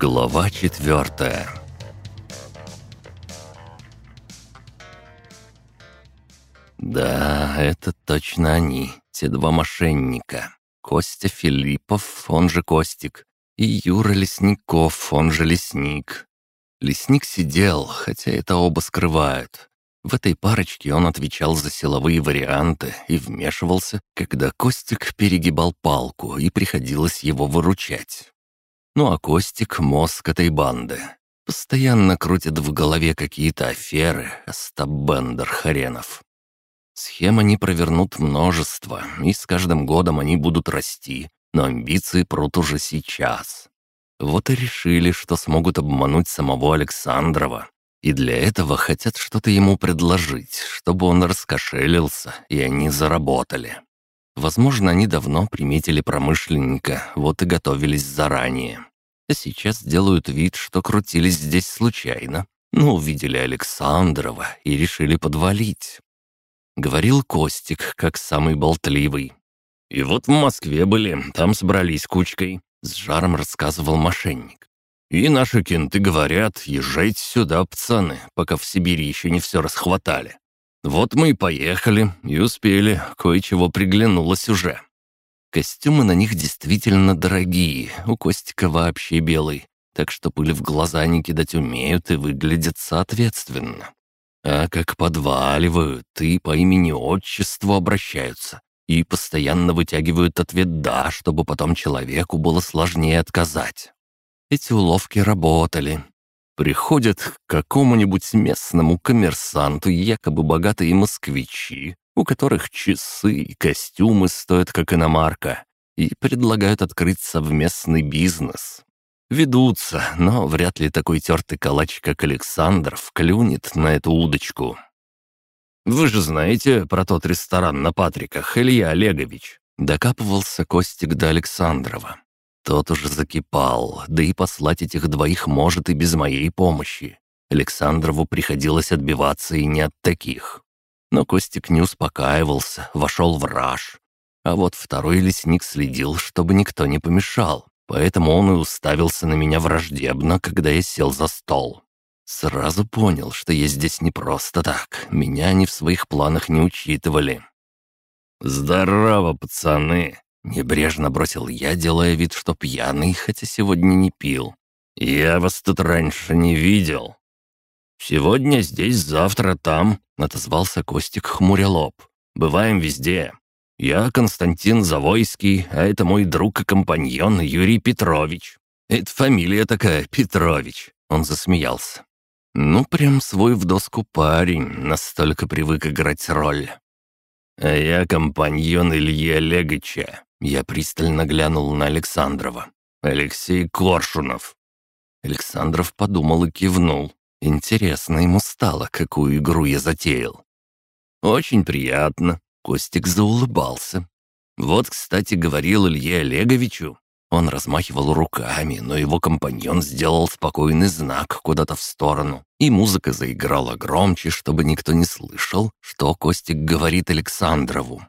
Глава четвертая Да, это точно они, те два мошенника. Костя Филиппов, он же Костик, и Юра Лесников, он же Лесник. Лесник сидел, хотя это оба скрывают. В этой парочке он отвечал за силовые варианты и вмешивался, когда Костик перегибал палку и приходилось его выручать. Ну а Костик — мозг этой банды. Постоянно крутит в голове какие-то аферы, Остап Бендер хренов. Схем они провернут множество, и с каждым годом они будут расти, но амбиции прут уже сейчас. Вот и решили, что смогут обмануть самого Александрова. И для этого хотят что-то ему предложить, чтобы он раскошелился, и они заработали. Возможно, они давно приметили промышленника, вот и готовились заранее. А сейчас делают вид, что крутились здесь случайно, но увидели Александрова и решили подвалить. Говорил Костик, как самый болтливый. «И вот в Москве были, там собрались кучкой», — с жаром рассказывал мошенник. «И наши кенты говорят, езжайте сюда, пацаны, пока в Сибири еще не все расхватали. Вот мы и поехали, и успели, кое-чего приглянулось уже». Костюмы на них действительно дорогие, у Костика вообще белый, так что пыль в глаза не кидать умеют и выглядят соответственно. А как подваливают и по имени-отчеству обращаются, и постоянно вытягивают ответ «да», чтобы потом человеку было сложнее отказать. Эти уловки работали. Приходят к какому-нибудь местному коммерсанту якобы богатые москвичи, у которых часы и костюмы стоят как иномарка, и предлагают открыть совместный бизнес. Ведутся, но вряд ли такой тертый калач, как Александров, клюнет на эту удочку. «Вы же знаете про тот ресторан на Патриках, Илья Олегович?» Докапывался Костик до Александрова. Тот уже закипал, да и послать этих двоих может и без моей помощи. Александрову приходилось отбиваться и не от таких. Но Костик не успокаивался, вошел в раж. А вот второй лесник следил, чтобы никто не помешал. Поэтому он и уставился на меня враждебно, когда я сел за стол. Сразу понял, что я здесь не просто так. Меня они в своих планах не учитывали. «Здорово, пацаны!» — небрежно бросил я, делая вид, что пьяный, хотя сегодня не пил. «Я вас тут раньше не видел». «Сегодня здесь, завтра там», — отозвался Костик хмуря. «Бываем везде. «Я Константин Завойский, а это мой друг и компаньон Юрий Петрович». «Это фамилия такая, Петрович», — он засмеялся. «Ну, прям свой в доску парень, настолько привык играть роль». «А я компаньон Ильи Олеговича», — я пристально глянул на Александрова. «Алексей Коршунов». Александров подумал и кивнул. Интересно ему стало, какую игру я затеял. «Очень приятно», Костик заулыбался. «Вот, кстати, говорил Илье Олеговичу». Он размахивал руками, но его компаньон сделал спокойный знак куда-то в сторону, и музыка заиграла громче, чтобы никто не слышал, что Костик говорит Александрову.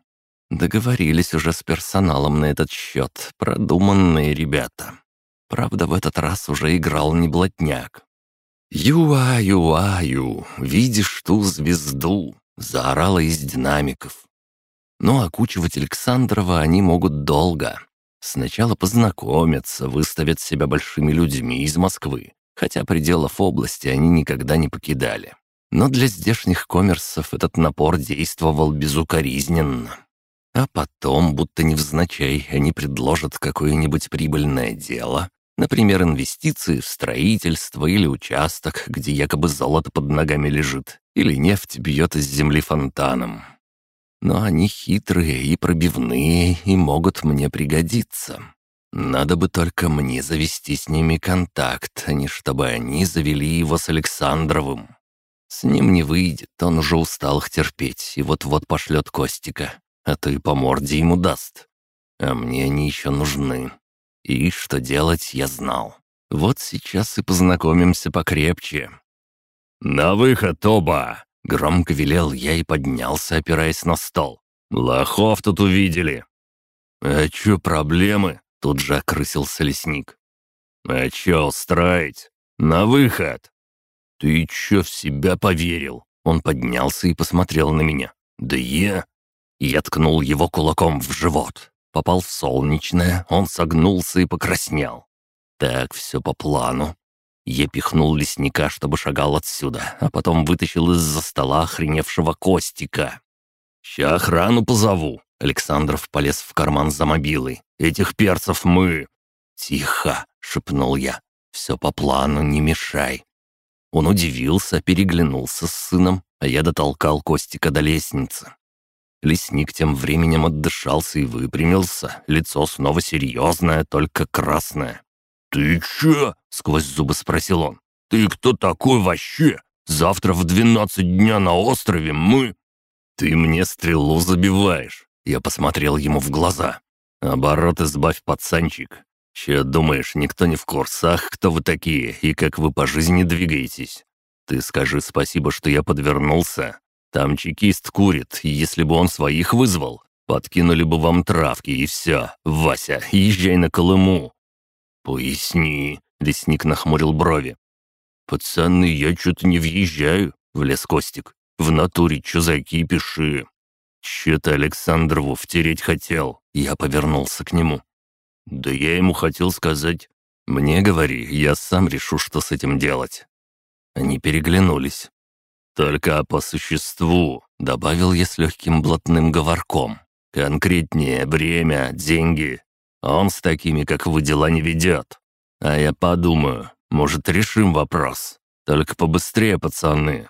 Договорились уже с персоналом на этот счет, продуманные ребята. Правда, в этот раз уже играл не блатняк. «Юа-юа-ю, видишь ту звезду?» — заорала из динамиков. Но окучивать Александрова они могут долго. Сначала познакомятся, выставят себя большими людьми из Москвы, хотя пределов области они никогда не покидали. Но для здешних коммерсов этот напор действовал безукоризненно. А потом, будто невзначай, они предложат какое-нибудь прибыльное дело, например, инвестиции в строительство или участок, где якобы золото под ногами лежит, или нефть бьет из земли фонтаном но они хитрые и пробивные и могут мне пригодиться. Надо бы только мне завести с ними контакт, а не чтобы они завели его с Александровым. С ним не выйдет, он уже устал их терпеть и вот-вот пошлет Костика, а то и по морде ему даст. А мне они еще нужны. И что делать, я знал. Вот сейчас и познакомимся покрепче. «На выход оба!» Громко велел я и поднялся, опираясь на стол. «Лохов тут увидели!» «А чё проблемы?» — тут же окрысился лесник. «А чё устроить? На выход!» «Ты чё в себя поверил?» Он поднялся и посмотрел на меня. «Да я...» Я ткнул его кулаком в живот. Попал в солнечное, он согнулся и покраснел. Так, все по плану. Я пихнул лесника, чтобы шагал отсюда, а потом вытащил из-за стола охреневшего Костика. «Ща охрану позову!» Александров полез в карман за мобилой. «Этих перцев мы...» «Тихо!» — шепнул я. «Все по плану, не мешай!» Он удивился, переглянулся с сыном, а я дотолкал Костика до лестницы. Лесник тем временем отдышался и выпрямился, лицо снова серьезное, только красное. «Ты чё?» — сквозь зубы спросил он. «Ты кто такой вообще? Завтра в двенадцать дня на острове мы...» «Ты мне стрелу забиваешь!» Я посмотрел ему в глаза. «Оборот избавь, пацанчик. Че думаешь, никто не в курсах, кто вы такие и как вы по жизни двигаетесь? Ты скажи спасибо, что я подвернулся. Там чекист курит, если бы он своих вызвал, подкинули бы вам травки и все. Вася, езжай на Колыму». «Поясни», — лесник нахмурил брови. «Пацаны, я что-то не въезжаю», — влез Костик. «В натуре чузаки пиши». «Че ты Александрову втереть хотел?» Я повернулся к нему. «Да я ему хотел сказать...» «Мне говори, я сам решу, что с этим делать». Они переглянулись. «Только по существу», — добавил я с легким блатным говорком. «Конкретнее время, деньги. Он с такими, как вы, дела не ведет. А я подумаю, может, решим вопрос. Только побыстрее, пацаны».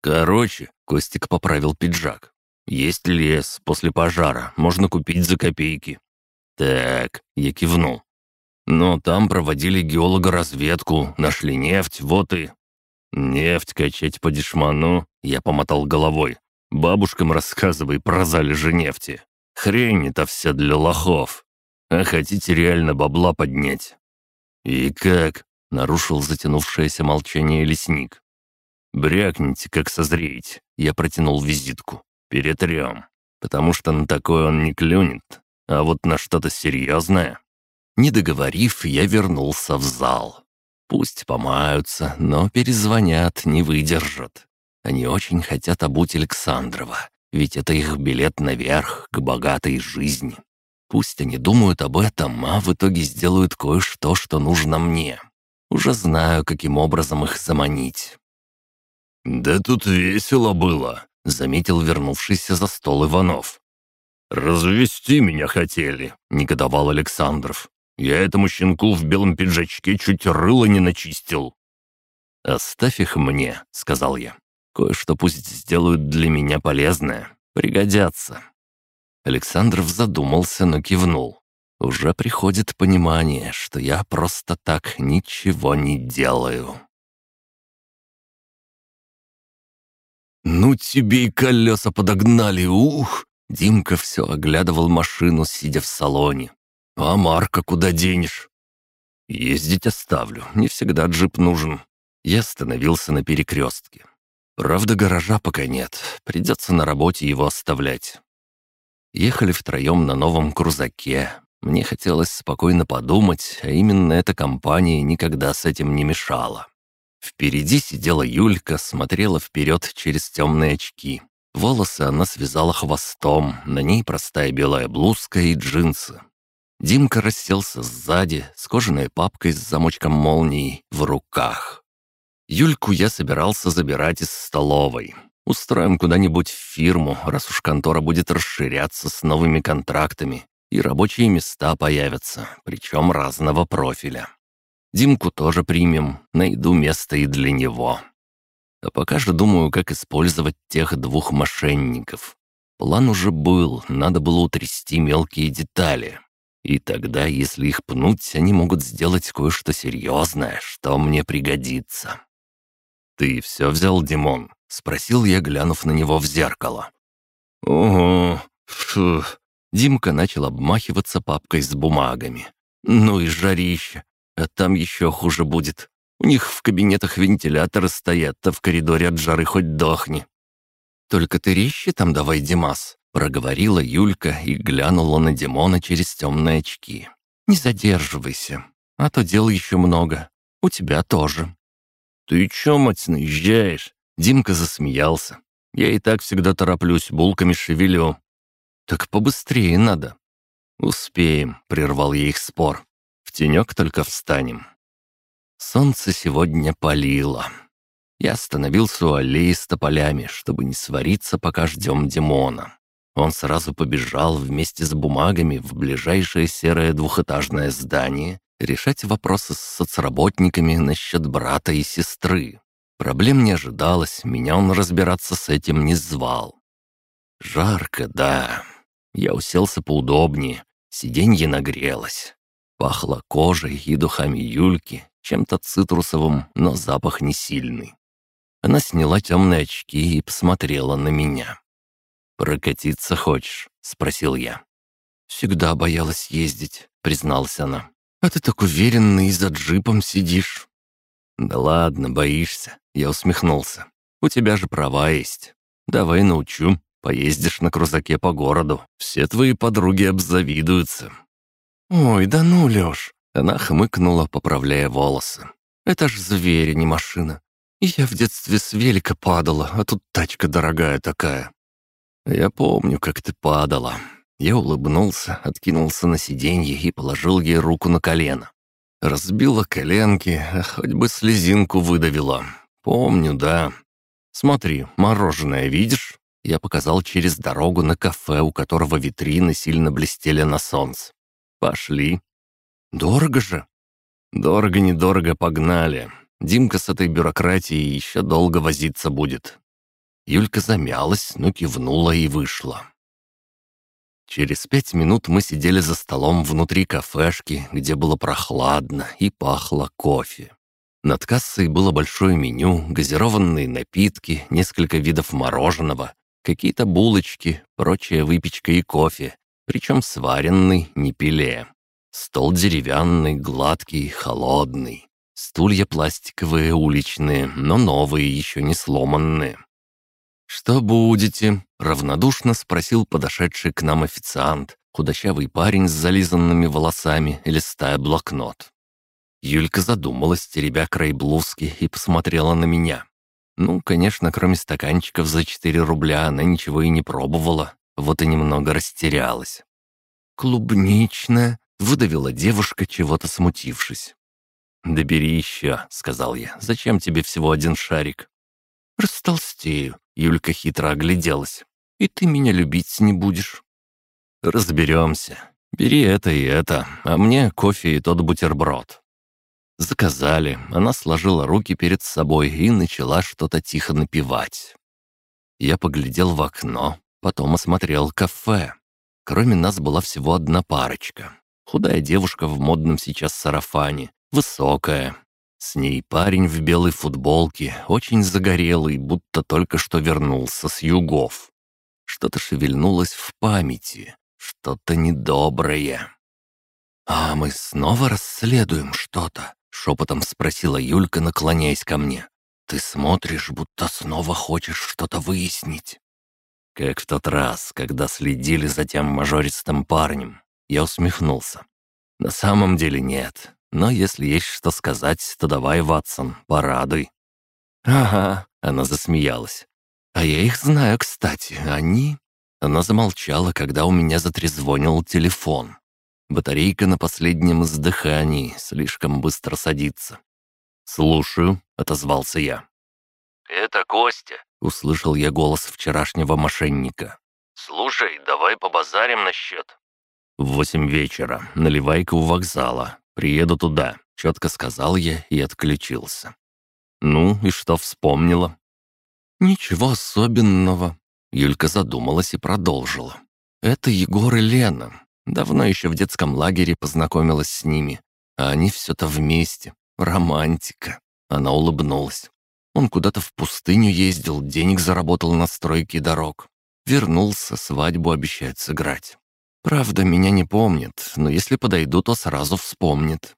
«Короче», — Костик поправил пиджак. «Есть лес после пожара, можно купить за копейки». «Так», — я кивнул. «Но там проводили геологоразведку, нашли нефть, вот и...» «Нефть качать по дешману?» Я помотал головой. «Бабушкам рассказывай про залежи нефти. Хрень это вся для лохов. А хотите реально бабла поднять?» «И как?» — нарушил затянувшееся молчание лесник. «Брякните, как созреть». Я протянул визитку. «Перетрем. Потому что на такое он не клюнет. А вот на что-то серьезное...» Не договорив, я вернулся в зал. Пусть помаются, но перезвонят, не выдержат. Они очень хотят обуть Александрова, ведь это их билет наверх, к богатой жизни. Пусть они думают об этом, а в итоге сделают кое-что, что нужно мне. Уже знаю, каким образом их заманить. «Да тут весело было», — заметил вернувшийся за стол Иванов. «Развести меня хотели», — негодовал Александров. Я этому щенку в белом пиджачке чуть рыло не начистил». «Оставь их мне», — сказал я. «Кое-что пусть сделают для меня полезное. Пригодятся». Александров задумался, но кивнул. Уже приходит понимание, что я просто так ничего не делаю. «Ну тебе и колеса подогнали, ух!» Димка все оглядывал машину, сидя в салоне. «А Марка куда денешь?» «Ездить оставлю, не всегда джип нужен». Я остановился на перекрестке. Правда, гаража пока нет, придется на работе его оставлять. Ехали втроем на новом крузаке. Мне хотелось спокойно подумать, а именно эта компания никогда с этим не мешала. Впереди сидела Юлька, смотрела вперед через темные очки. Волосы она связала хвостом, на ней простая белая блузка и джинсы. Димка расселся сзади, с кожаной папкой с замочком молнии в руках. Юльку я собирался забирать из столовой. Устроим куда-нибудь в фирму, раз уж контора будет расширяться с новыми контрактами, и рабочие места появятся, причем разного профиля. Димку тоже примем, найду место и для него. А пока же думаю, как использовать тех двух мошенников. План уже был, надо было утрясти мелкие детали. И тогда, если их пнуть, они могут сделать кое-что серьезное, что мне пригодится. «Ты все взял, Димон?» — спросил я, глянув на него в зеркало. «Ого, фу!» Димка начал обмахиваться папкой с бумагами. «Ну и жарище! А там еще хуже будет. У них в кабинетах вентиляторы стоят, а в коридоре от жары хоть дохни». «Только ты резче там давай, Димас», Проговорила Юлька и глянула на Димона через темные очки. «Не задерживайся. А то дел еще много. У тебя тоже». «Ты че, мать, наезжаешь?» Димка засмеялся. «Я и так всегда тороплюсь, булками шевелю». «Так побыстрее надо». «Успеем», — прервал я их спор. «В тенек только встанем». Солнце сегодня палило. Я остановился у аллеи с тополями, чтобы не свариться, пока ждем Димона. Он сразу побежал вместе с бумагами в ближайшее серое двухэтажное здание решать вопросы с соцработниками насчет брата и сестры. Проблем не ожидалось, меня он разбираться с этим не звал. Жарко, да. Я уселся поудобнее, сиденье нагрелось. Пахло кожей и духами Юльки, чем-то цитрусовым, но запах не сильный. Она сняла темные очки и посмотрела на меня. «Прокатиться хочешь?» — спросил я. «Всегда боялась ездить», — призналась она. «А ты так уверенный и за джипом сидишь». «Да ладно, боишься», — я усмехнулся. «У тебя же права есть. Давай научу. Поездишь на крузаке по городу. Все твои подруги обзавидуются». «Ой, да ну, Лёш!» — она хмыкнула, поправляя волосы. «Это ж зверь, не машина. Я в детстве с велика падала, а тут тачка дорогая такая». «Я помню, как ты падала». Я улыбнулся, откинулся на сиденье и положил ей руку на колено. Разбила коленки, а хоть бы слезинку выдавила. Помню, да. Смотри, мороженое видишь? Я показал через дорогу на кафе, у которого витрины сильно блестели на солнце. Пошли. Дорого же. Дорого-недорого погнали. Димка с этой бюрократией еще долго возиться будет. Юлька замялась, но кивнула и вышла. Через пять минут мы сидели за столом внутри кафешки, где было прохладно и пахло кофе. Над кассой было большое меню, газированные напитки, несколько видов мороженого, какие-то булочки, прочая выпечка и кофе, причем сваренный, не пиле. Стол деревянный, гладкий, холодный. Стулья пластиковые, уличные, но новые, еще не сломанные. «Что будете?» — равнодушно спросил подошедший к нам официант, худощавый парень с зализанными волосами, листая блокнот. Юлька задумалась, теребя край блузки, и посмотрела на меня. Ну, конечно, кроме стаканчиков за 4 рубля она ничего и не пробовала, вот и немного растерялась. «Клубничная», — выдавила девушка, чего-то смутившись. «Да бери еще», — сказал я. «Зачем тебе всего один шарик?» «Растолстею», — Юлька хитро огляделась. «И ты меня любить не будешь». «Разберемся. Бери это и это, а мне кофе и тот бутерброд». Заказали, она сложила руки перед собой и начала что-то тихо напевать. Я поглядел в окно, потом осмотрел кафе. Кроме нас была всего одна парочка. Худая девушка в модном сейчас сарафане, Высокая. С ней парень в белой футболке, очень загорелый, будто только что вернулся с югов. Что-то шевельнулось в памяти, что-то недоброе. «А мы снова расследуем что-то?» — шепотом спросила Юлька, наклоняясь ко мне. «Ты смотришь, будто снова хочешь что-то выяснить». Как в тот раз, когда следили за тем мажористым парнем. Я усмехнулся. «На самом деле нет. Но если есть что сказать, то давай, Ватсон, порадуй». «Ага», — она засмеялась. «А я их знаю, кстати. Они...» Она замолчала, когда у меня затрезвонил телефон. Батарейка на последнем издыхании слишком быстро садится. «Слушаю», — отозвался я. «Это Костя», — услышал я голос вчерашнего мошенника. «Слушай, давай побазарим насчет». В восемь вечера, наливайка у вокзала. «Приеду туда», — четко сказал я и отключился. «Ну, и что вспомнила?» «Ничего особенного», — Юлька задумалась и продолжила. «Это Егор и Лена. Давно еще в детском лагере познакомилась с ними. А они все-то вместе. Романтика». Она улыбнулась. Он куда-то в пустыню ездил, денег заработал на стройке дорог. Вернулся, свадьбу обещает сыграть. Правда, меня не помнит, но если подойду, то сразу вспомнит».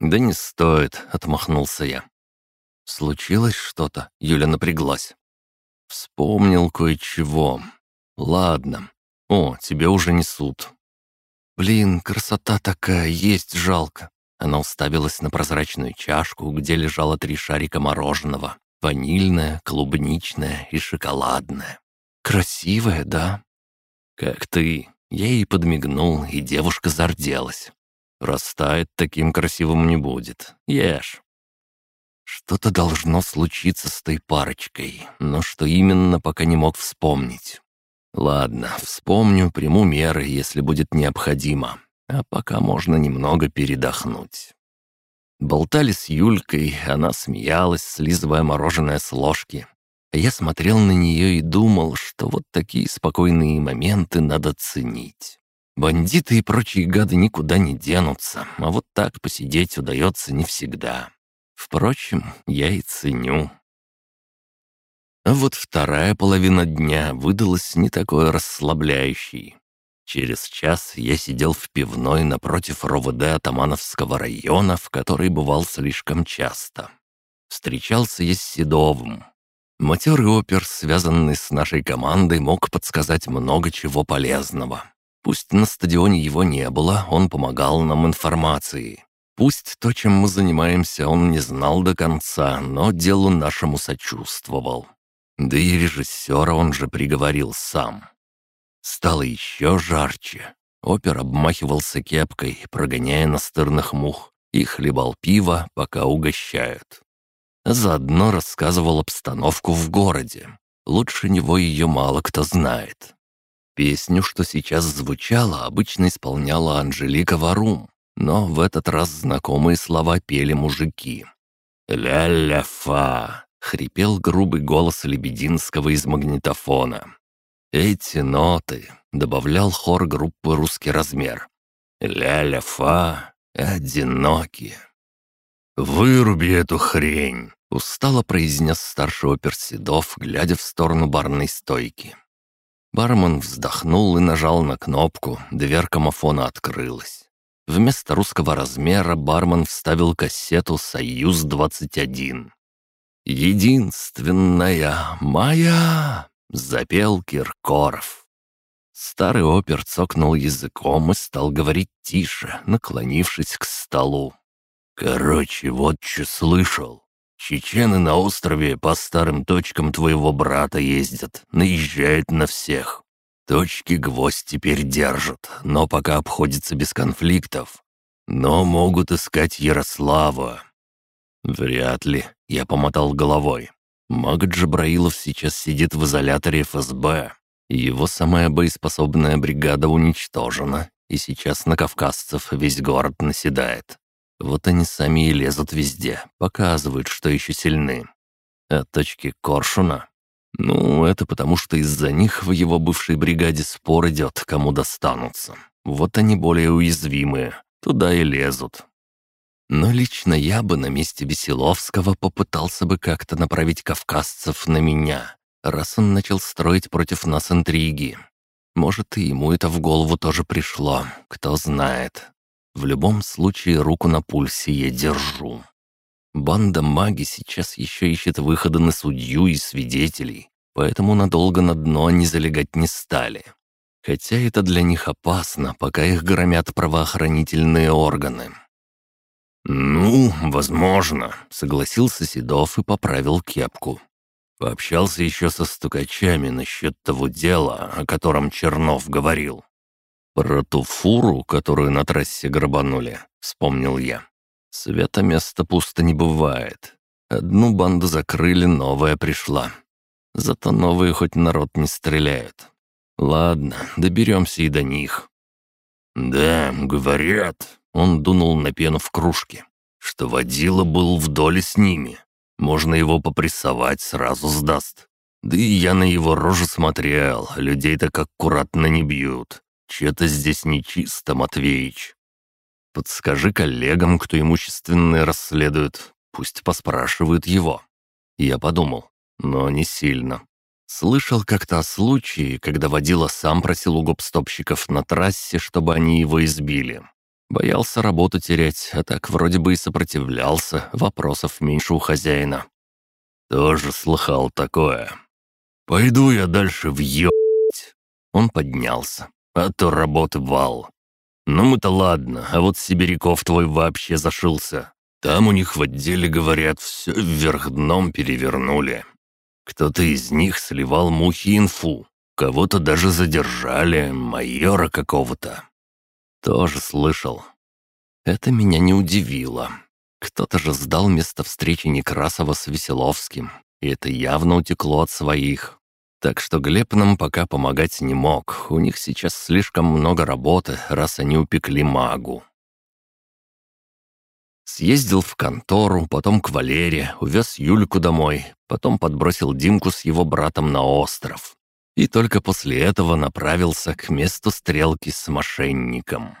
«Да не стоит», — отмахнулся я. «Случилось что-то?» — Юля напряглась. «Вспомнил кое-чего. Ладно. О, тебе уже несут». «Блин, красота такая, есть жалко. Она уставилась на прозрачную чашку, где лежало три шарика мороженого. Ванильное, клубничное и шоколадное. «Красивое, да?» «Как ты?» Я ей подмигнул, и девушка зарделась. «Растает, таким красивым не будет. Ешь». Что-то должно случиться с той парочкой, но что именно, пока не мог вспомнить. Ладно, вспомню, приму меры, если будет необходимо. А пока можно немного передохнуть. Болтали с Юлькой, она смеялась, слизывая мороженое с ложки. Я смотрел на нее и думал, что вот такие спокойные моменты надо ценить. Бандиты и прочие гады никуда не денутся, а вот так посидеть удается не всегда. Впрочем, я и ценю. А вот вторая половина дня выдалась не такой расслабляющей. Через час я сидел в пивной напротив РОВД Атамановского района, в который бывал слишком часто. Встречался я с Седовым. Матерый опер, связанный с нашей командой, мог подсказать много чего полезного. Пусть на стадионе его не было, он помогал нам информацией. Пусть то, чем мы занимаемся, он не знал до конца, но делу нашему сочувствовал. Да и режиссера он же приговорил сам. Стало еще жарче. Опер обмахивался кепкой, прогоняя настырных мух, и хлебал пиво, пока угощают. Заодно рассказывал обстановку в городе. Лучше него ее мало кто знает. Песню, что сейчас звучала, обычно исполняла Анжелика Варум, но в этот раз знакомые слова пели мужики. «Ля-ля-фа!» — хрипел грубый голос Лебединского из магнитофона. «Эти ноты!» — добавлял хор группы «Русский размер». «Ля-ля-фа! Одинокие!» «Выруби эту хрень!» — устало произнес старший опер глядя в сторону барной стойки. Бармен вздохнул и нажал на кнопку, дверка мафона открылась. Вместо русского размера бармен вставил кассету «Союз-21». «Единственная моя!» — запел Киркоров. Старый опер цокнул языком и стал говорить тише, наклонившись к столу. «Короче, вот что слышал. Чечены на острове по старым точкам твоего брата ездят, наезжают на всех. Точки гвоздь теперь держат, но пока обходится без конфликтов. Но могут искать Ярослава. Вряд ли, я помотал головой. Маг Джабраилов сейчас сидит в изоляторе ФСБ. Его самая боеспособная бригада уничтожена, и сейчас на кавказцев весь город наседает. Вот они сами и лезут везде, показывают, что еще сильны. А точки Коршуна ну, это потому, что из-за них в его бывшей бригаде спор идет, кому достанутся. Вот они более уязвимые, туда и лезут. Но лично я бы на месте Веселовского попытался бы как-то направить кавказцев на меня, раз он начал строить против нас интриги. Может, и ему это в голову тоже пришло, кто знает. В любом случае, руку на пульсе я держу. Банда маги сейчас еще ищет выхода на судью и свидетелей, поэтому надолго на дно они залегать не стали. Хотя это для них опасно, пока их громят правоохранительные органы. «Ну, возможно», — согласился Седов и поправил кепку. Пообщался еще со стукачами насчет того дела, о котором Чернов говорил. «Про ту фуру, которую на трассе грабанули», — вспомнил я. Света места пусто не бывает. Одну банду закрыли, новая пришла. Зато новые хоть народ не стреляют. Ладно, доберемся и до них. «Да, говорят», — он дунул на пену в кружке, «что водила был в доле с ними. Можно его попрессовать, сразу сдаст. Да и я на его рожу смотрел, людей так аккуратно не бьют. Че-то здесь нечисто, Матвеич. Подскажи коллегам, кто имущественные расследует, пусть поспрашивают его. Я подумал, но не сильно. Слышал как-то о случае, когда водила сам просил у гопстопщиков на трассе, чтобы они его избили. Боялся работу терять, а так вроде бы и сопротивлялся, вопросов меньше у хозяина. Тоже слыхал такое. «Пойду я дальше в ё...» Он поднялся, а то работы вал. Ну мы-то ладно, а вот Сибиряков твой вообще зашился. Там у них в отделе, говорят, все вверх дном перевернули. Кто-то из них сливал мухи инфу. Кого-то даже задержали, майора какого-то. Тоже слышал. Это меня не удивило. Кто-то же сдал место встречи Некрасова с Веселовским, и это явно утекло от своих. Так что Глеб нам пока помогать не мог. У них сейчас слишком много работы, раз они упекли магу. Съездил в контору, потом к Валере, увез Юльку домой, потом подбросил Димку с его братом на остров. И только после этого направился к месту стрелки с мошенником.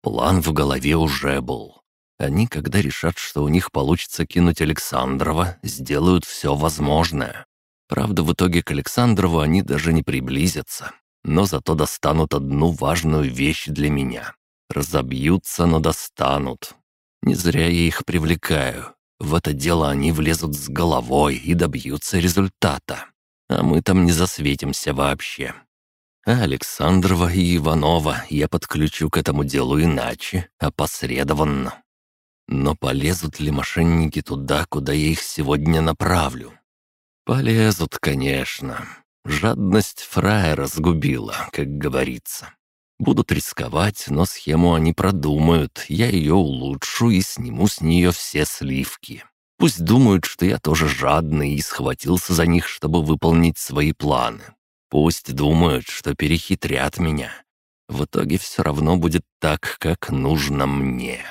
План в голове уже был. Они, когда решат, что у них получится кинуть Александрова, сделают все возможное. Правда, в итоге к Александрову они даже не приблизятся, но зато достанут одну важную вещь для меня. Разобьются, но достанут. Не зря я их привлекаю. В это дело они влезут с головой и добьются результата. А мы там не засветимся вообще. А Александрова и Иванова я подключу к этому делу иначе, опосредованно. Но полезут ли мошенники туда, куда я их сегодня направлю? Полезут, конечно. Жадность фраера сгубила, как говорится. Будут рисковать, но схему они продумают, я ее улучшу и сниму с нее все сливки. Пусть думают, что я тоже жадный и схватился за них, чтобы выполнить свои планы. Пусть думают, что перехитрят меня. В итоге все равно будет так, как нужно мне.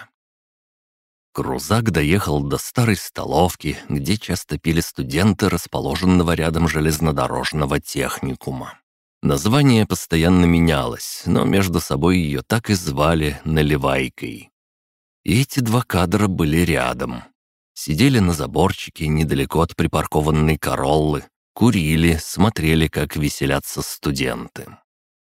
Крузак доехал до старой столовки, где часто пили студенты расположенного рядом железнодорожного техникума. Название постоянно менялось, но между собой ее так и звали «Наливайкой». И эти два кадра были рядом. Сидели на заборчике недалеко от припаркованной короллы, курили, смотрели, как веселятся студенты.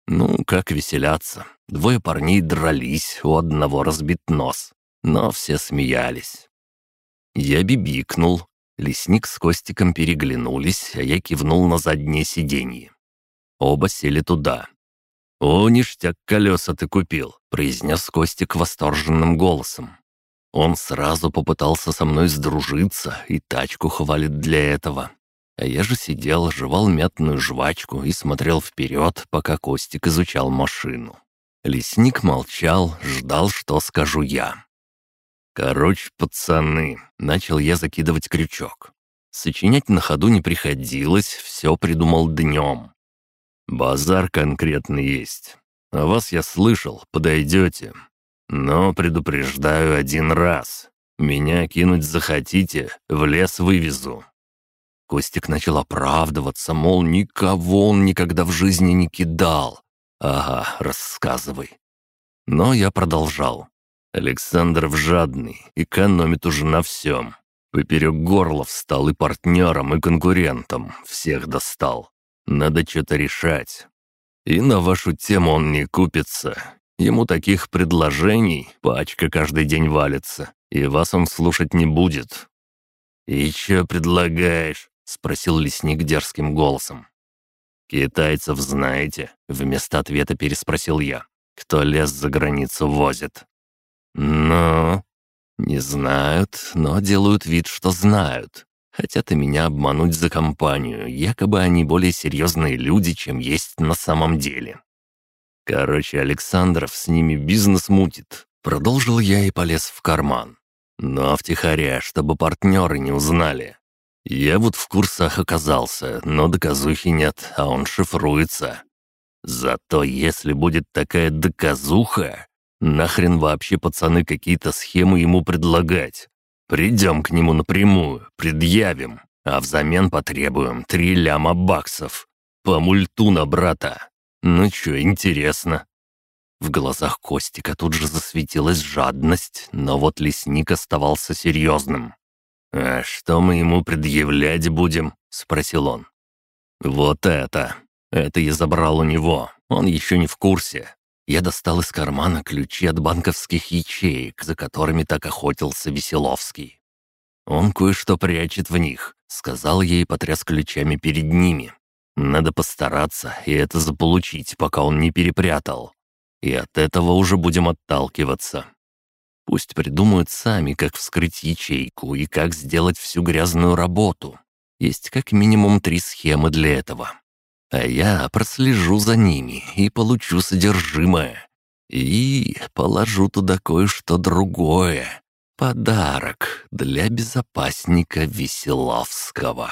Ну, как веселятся. Двое парней дрались, у одного разбит нос но все смеялись. Я бибикнул. Лесник с Костиком переглянулись, а я кивнул на заднее сиденье. Оба сели туда. «О, ништяк колеса ты купил», — произнес Костик восторженным голосом. Он сразу попытался со мной сдружиться и тачку хвалит для этого. А я же сидел, жевал мятную жвачку и смотрел вперед, пока Костик изучал машину. Лесник молчал, ждал, что скажу я. «Короче, пацаны», — начал я закидывать крючок. Сочинять на ходу не приходилось, все придумал днем. Базар конкретный есть. А вас я слышал, подойдете. Но предупреждаю один раз. Меня кинуть захотите, в лес вывезу». Костик начал оправдываться, мол, никого он никогда в жизни не кидал. «Ага, рассказывай». Но я продолжал. Александров жадный, экономит уже на всем. Поперек горла встал и партнером, и конкурентом. Всех достал. Надо что-то решать. И на вашу тему он не купится. Ему таких предложений пачка каждый день валится, и вас он слушать не будет. «И что предлагаешь?» — спросил лесник дерзким голосом. «Китайцев знаете?» — вместо ответа переспросил я. «Кто лес за границу возит?» «Но...» «Не знают, но делают вид, что знают. Хотят и меня обмануть за компанию, якобы они более серьезные люди, чем есть на самом деле». Короче, Александров с ними бизнес мутит. Продолжил я и полез в карман. Но втихаря, чтобы партнеры не узнали. Я вот в курсах оказался, но доказухи нет, а он шифруется. Зато если будет такая доказуха, Нахрен вообще пацаны какие-то схемы ему предлагать? Придем к нему напрямую, предъявим, а взамен потребуем три ляма баксов. По мульту на брата. Ну чё, интересно. В глазах Костика тут же засветилась жадность, но вот лесник оставался серьезным. «А что мы ему предъявлять будем?» — спросил он. «Вот это. Это я забрал у него. Он еще не в курсе. Я достал из кармана ключи от банковских ячеек, за которыми так охотился Веселовский. «Он кое-что прячет в них», — сказал я и потряс ключами перед ними. «Надо постараться и это заполучить, пока он не перепрятал». и от этого уже будем отталкиваться. Пусть придумают сами, как вскрыть ячейку и как сделать всю грязную работу. Есть как минимум три схемы для этого. А я прослежу за ними и получу содержимое. И положу туда кое-что другое. Подарок для безопасника Веселовского.